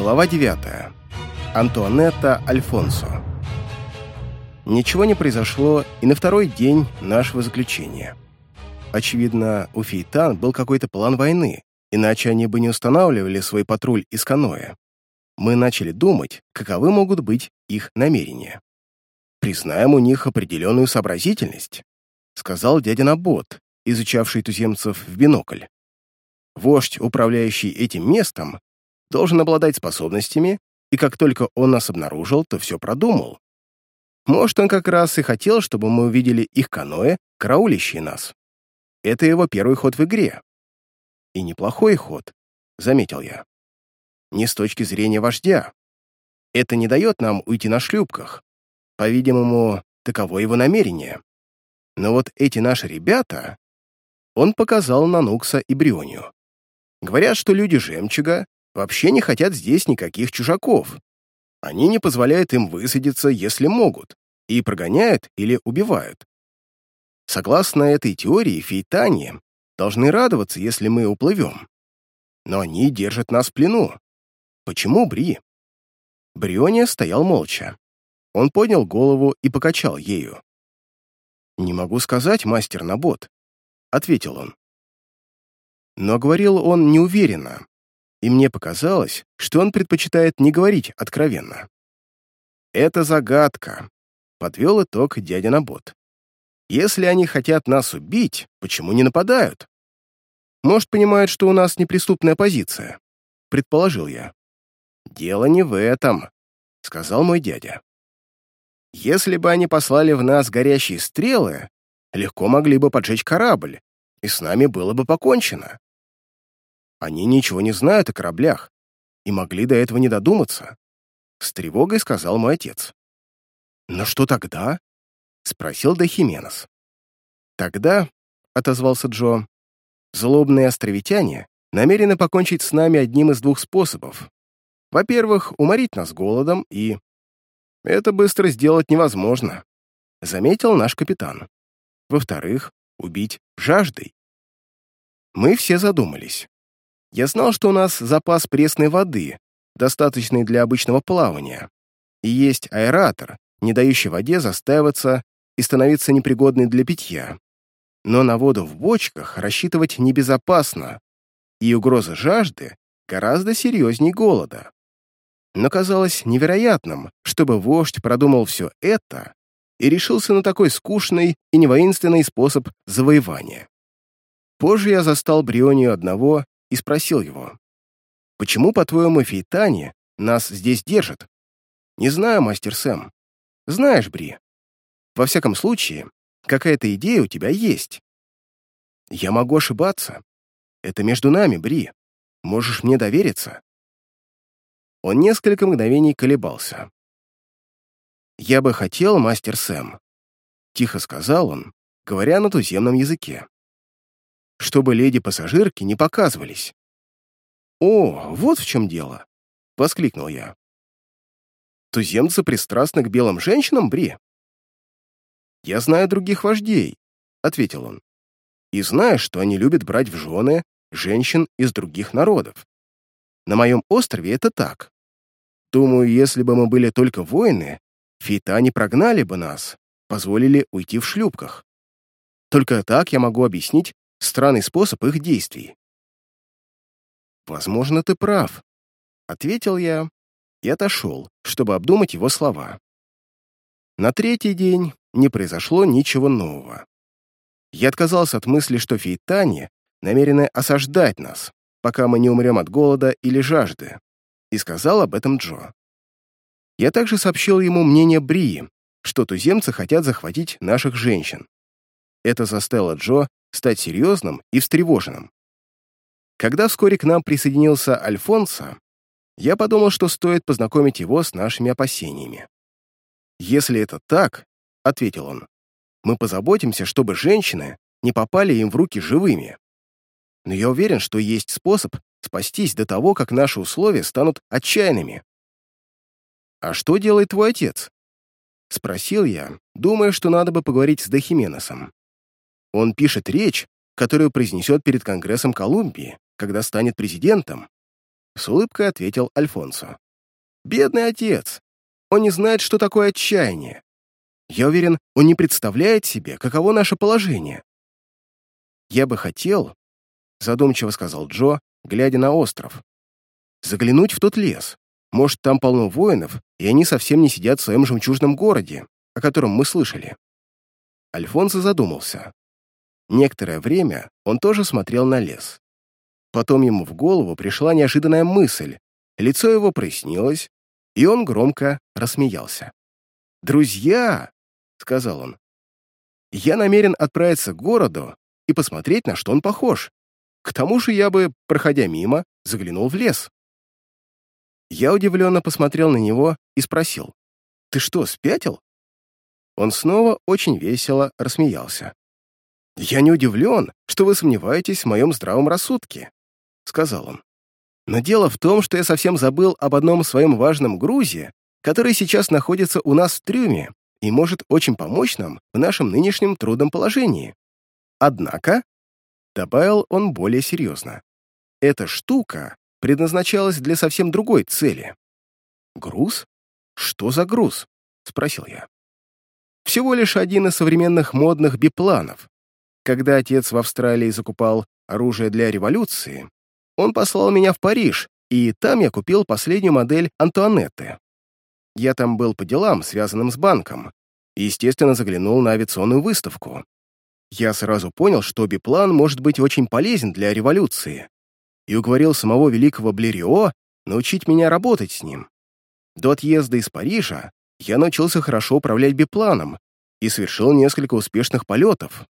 Глава 9. Антуанетта Альфонсо. Ничего не произошло и на второй день нашего заключения. Очевидно, у Фейтан был какой-то план войны, иначе они бы не устанавливали свой патруль из каноэ. Мы начали думать, каковы могут быть их намерения. «Признаем у них определенную сообразительность», сказал дядя Набот, изучавший туземцев в бинокль. Вождь, управляющий этим местом, должен обладать способностями, и как только он нас обнаружил, то все продумал. Может, он как раз и хотел, чтобы мы увидели их каноэ, караулящие нас. Это его первый ход в игре. И неплохой ход, заметил я. Не с точки зрения вождя. Это не дает нам уйти на шлюпках. По-видимому, таково его намерение. Но вот эти наши ребята... Он показал на Нукса и Брионию. Говорят, что люди жемчуга вообще не хотят здесь никаких чужаков. Они не позволяют им высадиться, если могут, и прогоняют или убивают. Согласно этой теории, фейтане должны радоваться, если мы уплывем. Но они держат нас в плену. Почему Бри? Бриония стоял молча. Он поднял голову и покачал ею. «Не могу сказать, мастер Набот», — ответил он. Но говорил он неуверенно, и мне показалось, что он предпочитает не говорить откровенно. «Это загадка», — подвел итог дядя Набот. «Если они хотят нас убить, почему не нападают?» «Может, понимают, что у нас неприступная позиция», — предположил я. «Дело не в этом», — сказал мой дядя. «Если бы они послали в нас горящие стрелы, легко могли бы поджечь корабль, и с нами было бы покончено. Они ничего не знают о кораблях и могли до этого не додуматься. С тревогой сказал мой отец. «Но что тогда?» — спросил Дохименес. «Тогда», — отозвался Джо, — «злобные островитяне намерены покончить с нами одним из двух способов. Во-первых, уморить нас голодом и... Это быстро сделать невозможно», — заметил наш капитан. Во-вторых, убить жаждой. Мы все задумались. Я знал, что у нас запас пресной воды, достаточный для обычного плавания, и есть аэратор, не дающий воде застаиваться и становиться непригодной для питья. Но на воду в бочках рассчитывать небезопасно, и угроза жажды гораздо серьезней голода. Но казалось невероятным, чтобы вождь продумал все это и решился на такой скучный и невоинственный способ завоевания. Позже я застал Брионию одного и спросил его, «Почему, по-твоему, Фейтане нас здесь держат?» «Не знаю, мастер Сэм. Знаешь, Бри. Во всяком случае, какая-то идея у тебя есть. Я могу ошибаться. Это между нами, Бри. Можешь мне довериться?» Он несколько мгновений колебался. «Я бы хотел, мастер Сэм», — тихо сказал он, говоря на туземном языке чтобы леди-пассажирки не показывались. «О, вот в чем дело!» — воскликнул я. «Туземцы пристрастны к белым женщинам, Бри?» «Я знаю других вождей», — ответил он. «И знаю, что они любят брать в жены женщин из других народов. На моем острове это так. Думаю, если бы мы были только воины, фита не прогнали бы нас, позволили уйти в шлюпках. Только так я могу объяснить Странный способ их действий. «Возможно, ты прав», — ответил я и отошел, чтобы обдумать его слова. На третий день не произошло ничего нового. Я отказался от мысли, что фейтане намерены осаждать нас, пока мы не умрем от голода или жажды, и сказал об этом Джо. Я также сообщил ему мнение Брии, что туземцы хотят захватить наших женщин. Это заставило Джо стать серьезным и встревоженным. Когда вскоре к нам присоединился Альфонсо, я подумал, что стоит познакомить его с нашими опасениями. «Если это так», — ответил он, — «мы позаботимся, чтобы женщины не попали им в руки живыми. Но я уверен, что есть способ спастись до того, как наши условия станут отчаянными». «А что делает твой отец?» — спросил я, думая, что надо бы поговорить с Дохименосом. Он пишет речь, которую произнесет перед Конгрессом Колумбии, когда станет президентом. с улыбкой ответил Альфонсо. «Бедный отец! Он не знает, что такое отчаяние. Я уверен, он не представляет себе, каково наше положение. Я бы хотел, задумчиво сказал Джо, глядя на остров, заглянуть в тот лес. Может, там полно воинов, и они совсем не сидят в своем жемчужном городе, о котором мы слышали. Альфонсо задумался. Некоторое время он тоже смотрел на лес. Потом ему в голову пришла неожиданная мысль, лицо его прояснилось, и он громко рассмеялся. «Друзья!» — сказал он. «Я намерен отправиться к городу и посмотреть, на что он похож. К тому же я бы, проходя мимо, заглянул в лес». Я удивленно посмотрел на него и спросил, «Ты что, спятил?» Он снова очень весело рассмеялся. «Я не удивлен, что вы сомневаетесь в моем здравом рассудке», — сказал он. «Но дело в том, что я совсем забыл об одном своем важном грузе, который сейчас находится у нас в трюме и может очень помочь нам в нашем нынешнем трудном положении. Однако, добавил он более серьезно, эта штука предназначалась для совсем другой цели. «Груз? Что за груз?» — спросил я. «Всего лишь один из современных модных бипланов. Когда отец в Австралии закупал оружие для революции, он послал меня в Париж, и там я купил последнюю модель Антуанетты. Я там был по делам, связанным с банком, и, естественно, заглянул на авиационную выставку. Я сразу понял, что биплан может быть очень полезен для революции, и уговорил самого великого Блерио научить меня работать с ним. До отъезда из Парижа я научился хорошо управлять бипланом и совершил несколько успешных полетов.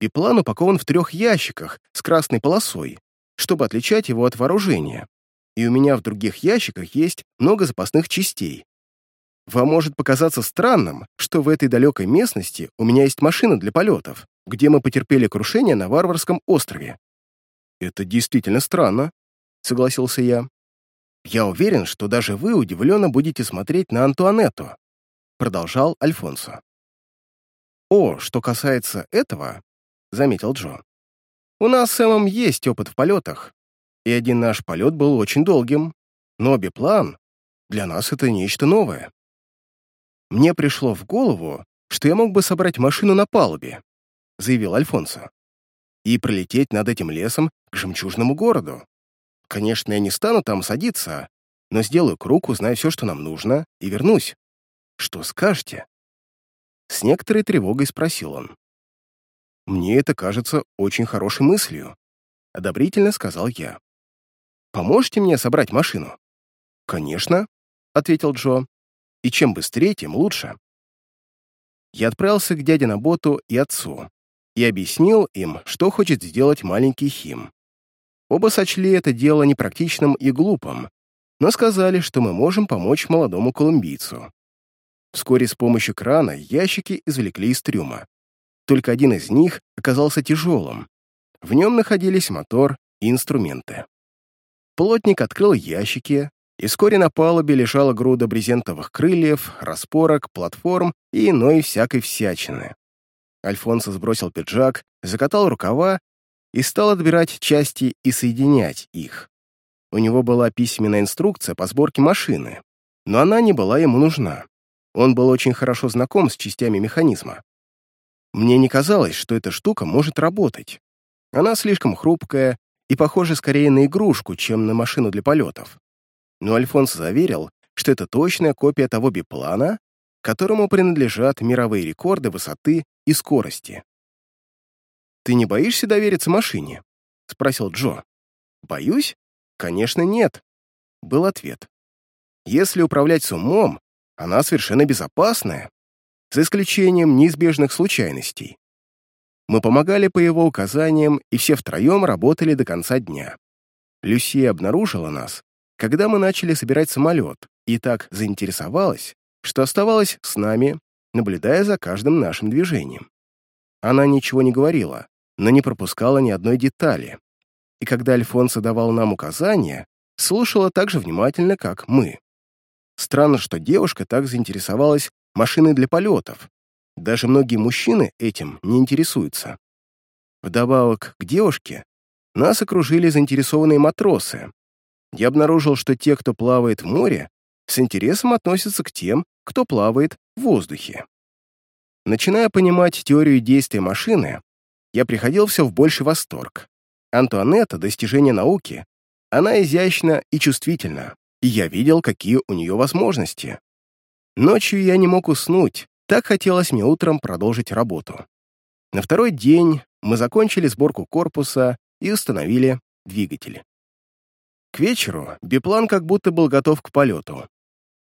Биплан упакован в трех ящиках с красной полосой, чтобы отличать его от вооружения, и у меня в других ящиках есть много запасных частей, вам может показаться странным, что в этой далекой местности у меня есть машина для полетов, где мы потерпели крушение на варварском острове. Это действительно странно, согласился я. Я уверен, что даже вы удивленно будете смотреть на Антуанетту, продолжал Альфонсо. О, что касается этого, заметил Джо, у нас с Эмом есть опыт в полетах, и один наш полет был очень долгим, но биплан для нас это нечто новое. «Мне пришло в голову, что я мог бы собрать машину на палубе», заявил Альфонсо, «и пролететь над этим лесом к жемчужному городу. Конечно, я не стану там садиться, но сделаю круг, узнаю все, что нам нужно, и вернусь. Что скажете?» С некоторой тревогой спросил он. «Мне это кажется очень хорошей мыслью», — одобрительно сказал я. «Поможете мне собрать машину?» «Конечно», — ответил Джо и чем быстрее, тем лучше. Я отправился к дяде на боту и отцу и объяснил им, что хочет сделать маленький Хим. Оба сочли это дело непрактичным и глупым, но сказали, что мы можем помочь молодому колумбийцу. Вскоре с помощью крана ящики извлекли из трюма. Только один из них оказался тяжелым. В нем находились мотор и инструменты. Плотник открыл ящики, и вскоре на палубе лежала груда брезентовых крыльев, распорок, платформ и иной всякой всячины. Альфонсо сбросил пиджак, закатал рукава и стал отбирать части и соединять их. У него была письменная инструкция по сборке машины, но она не была ему нужна. Он был очень хорошо знаком с частями механизма. Мне не казалось, что эта штука может работать. Она слишком хрупкая и похожа скорее на игрушку, чем на машину для полетов но Альфонс заверил, что это точная копия того биплана, которому принадлежат мировые рекорды высоты и скорости. «Ты не боишься довериться машине?» — спросил Джо. «Боюсь? Конечно, нет», — был ответ. «Если управлять с умом, она совершенно безопасная, за исключением неизбежных случайностей. Мы помогали по его указаниям, и все втроем работали до конца дня. Люсия обнаружила нас, когда мы начали собирать самолет, и так заинтересовалась, что оставалась с нами, наблюдая за каждым нашим движением. Она ничего не говорила, но не пропускала ни одной детали. И когда Альфонсо давал нам указания, слушала так же внимательно, как мы. Странно, что девушка так заинтересовалась машиной для полетов. Даже многие мужчины этим не интересуются. Вдобавок к девушке нас окружили заинтересованные матросы, я обнаружил, что те, кто плавает в море, с интересом относятся к тем, кто плавает в воздухе. Начиная понимать теорию действия машины, я приходил все в больший восторг. Антуанетта — достижение науки. Она изящна и чувствительна, и я видел, какие у нее возможности. Ночью я не мог уснуть, так хотелось мне утром продолжить работу. На второй день мы закончили сборку корпуса и установили двигатель. К вечеру биплан как будто был готов к полету.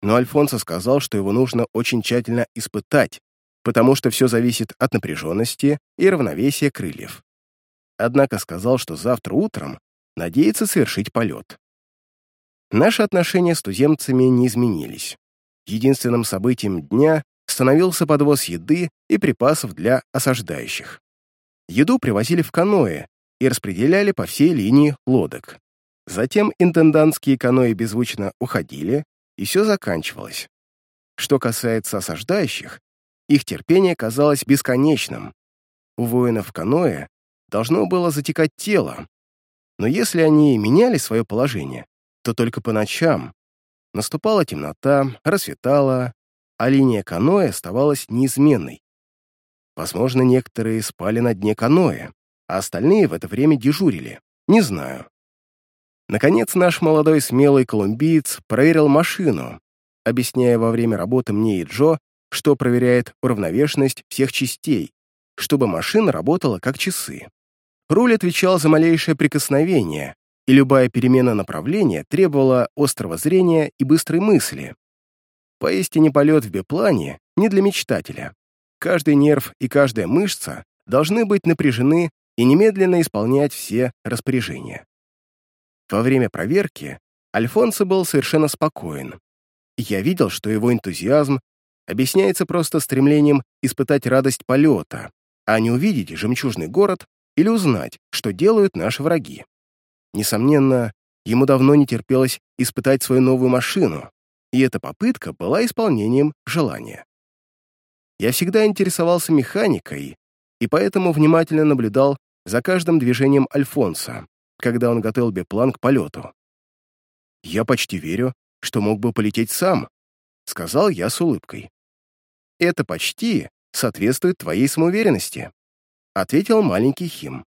Но Альфонсо сказал, что его нужно очень тщательно испытать, потому что все зависит от напряженности и равновесия крыльев. Однако сказал, что завтра утром надеется совершить полет. Наши отношения с туземцами не изменились. Единственным событием дня становился подвоз еды и припасов для осаждающих. Еду привозили в каноэ и распределяли по всей линии лодок. Затем интендантские каноэ беззвучно уходили, и все заканчивалось. Что касается осаждающих, их терпение казалось бесконечным. У воинов каноэ должно было затекать тело, но если они меняли свое положение, то только по ночам. Наступала темнота, рассветало, а линия каноэ оставалась неизменной. Возможно, некоторые спали на дне каноэ, а остальные в это время дежурили. Не знаю. Наконец, наш молодой смелый колумбиец проверил машину, объясняя во время работы мне и Джо, что проверяет уравновешенность всех частей, чтобы машина работала как часы. Руль отвечал за малейшее прикосновение, и любая перемена направления требовала острого зрения и быстрой мысли. Поистине полет в биплане не для мечтателя. Каждый нерв и каждая мышца должны быть напряжены и немедленно исполнять все распоряжения. Во время проверки Альфонсо был совершенно спокоен. Я видел, что его энтузиазм объясняется просто стремлением испытать радость полета, а не увидеть жемчужный город или узнать, что делают наши враги. Несомненно, ему давно не терпелось испытать свою новую машину, и эта попытка была исполнением желания. Я всегда интересовался механикой и поэтому внимательно наблюдал за каждым движением Альфонса, когда он готовил биплан к полету. «Я почти верю, что мог бы полететь сам», — сказал я с улыбкой. «Это почти соответствует твоей самоуверенности», — ответил маленький Хим.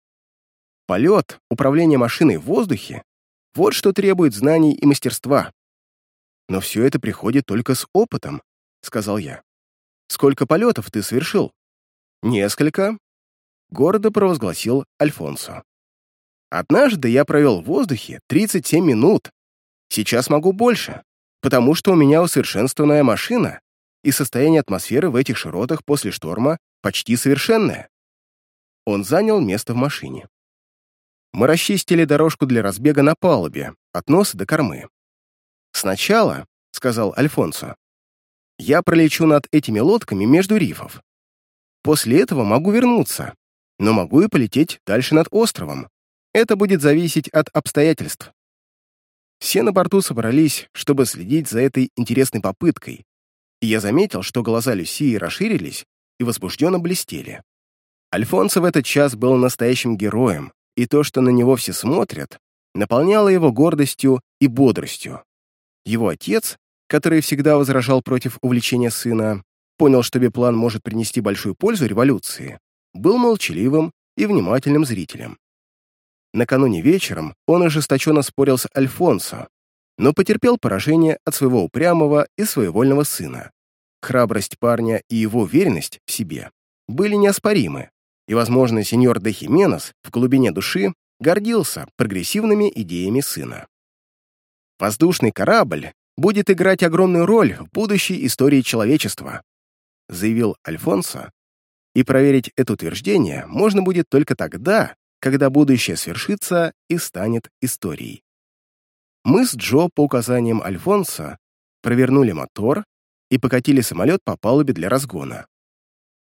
«Полет, управление машиной в воздухе — вот что требует знаний и мастерства. Но все это приходит только с опытом», — сказал я. «Сколько полетов ты совершил?» «Несколько», — гордо провозгласил Альфонсо. Однажды я провел в воздухе 37 минут. Сейчас могу больше, потому что у меня усовершенствованная машина, и состояние атмосферы в этих широтах после шторма почти совершенное. Он занял место в машине. Мы расчистили дорожку для разбега на палубе, от носа до кормы. «Сначала», — сказал Альфонсо, — «я пролечу над этими лодками между рифов. После этого могу вернуться, но могу и полететь дальше над островом, это будет зависеть от обстоятельств. Все на борту собрались, чтобы следить за этой интересной попыткой, и я заметил, что глаза Люсии расширились и возбужденно блестели. Альфонсо в этот час был настоящим героем, и то, что на него все смотрят, наполняло его гордостью и бодростью. Его отец, который всегда возражал против увлечения сына, понял, что биплан может принести большую пользу революции, был молчаливым и внимательным зрителем. Накануне вечером он ожесточенно спорил с Альфонсо, но потерпел поражение от своего упрямого и своевольного сына. Храбрость парня и его уверенность в себе были неоспоримы, и, возможно, сеньор де Хименес в глубине души гордился прогрессивными идеями сына. «Воздушный корабль будет играть огромную роль в будущей истории человечества», заявил Альфонсо, и проверить это утверждение можно будет только тогда, когда будущее свершится и станет историей. Мы с Джо по указаниям Альфонса провернули мотор и покатили самолет по палубе для разгона.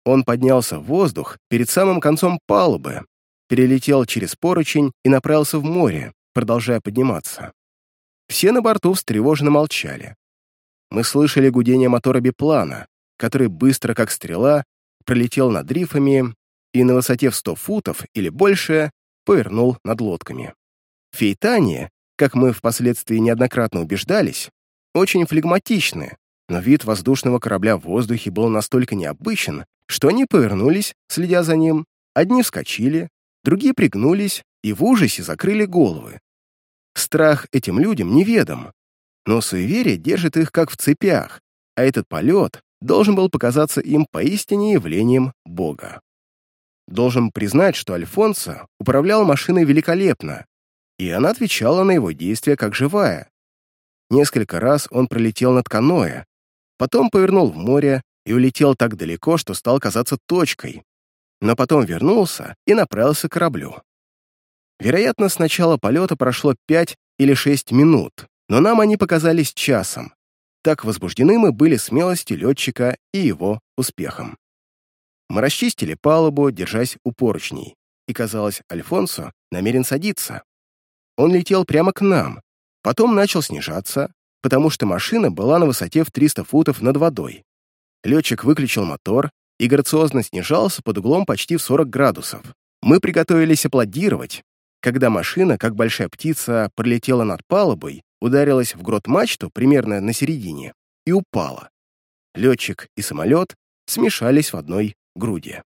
Он поднялся в воздух перед самым концом палубы, перелетел через поручень и направился в море, продолжая подниматься. Все на борту встревоженно молчали. Мы слышали гудение мотора биплана, который быстро, как стрела, пролетел над рифами и на высоте в 100 футов или больше повернул над лодками. Фейтане как мы впоследствии неоднократно убеждались, очень флегматичны, но вид воздушного корабля в воздухе был настолько необычен, что они повернулись, следя за ним, одни вскочили, другие пригнулись и в ужасе закрыли головы. Страх этим людям неведом, но суеверие держит их как в цепях, а этот полет должен был показаться им поистине явлением Бога. Должен признать, что Альфонсо управлял машиной великолепно, и она отвечала на его действия как живая. Несколько раз он пролетел над каноэ, потом повернул в море и улетел так далеко, что стал казаться точкой, но потом вернулся и направился к кораблю. Вероятно, с начала полета прошло пять или шесть минут, но нам они показались часом. Так возбуждены мы были смелостью летчика и его успехом. Мы расчистили палубу, держась у поручней, и, казалось, Альфонсо намерен садиться. Он летел прямо к нам, потом начал снижаться, потому что машина была на высоте в 300 футов над водой. Летчик выключил мотор и грациозно снижался под углом почти в 40 градусов. Мы приготовились аплодировать, когда машина, как большая птица, пролетела над палубой, ударилась в грот-мачту примерно на середине и упала. Летчик и самолет смешались в одной груди.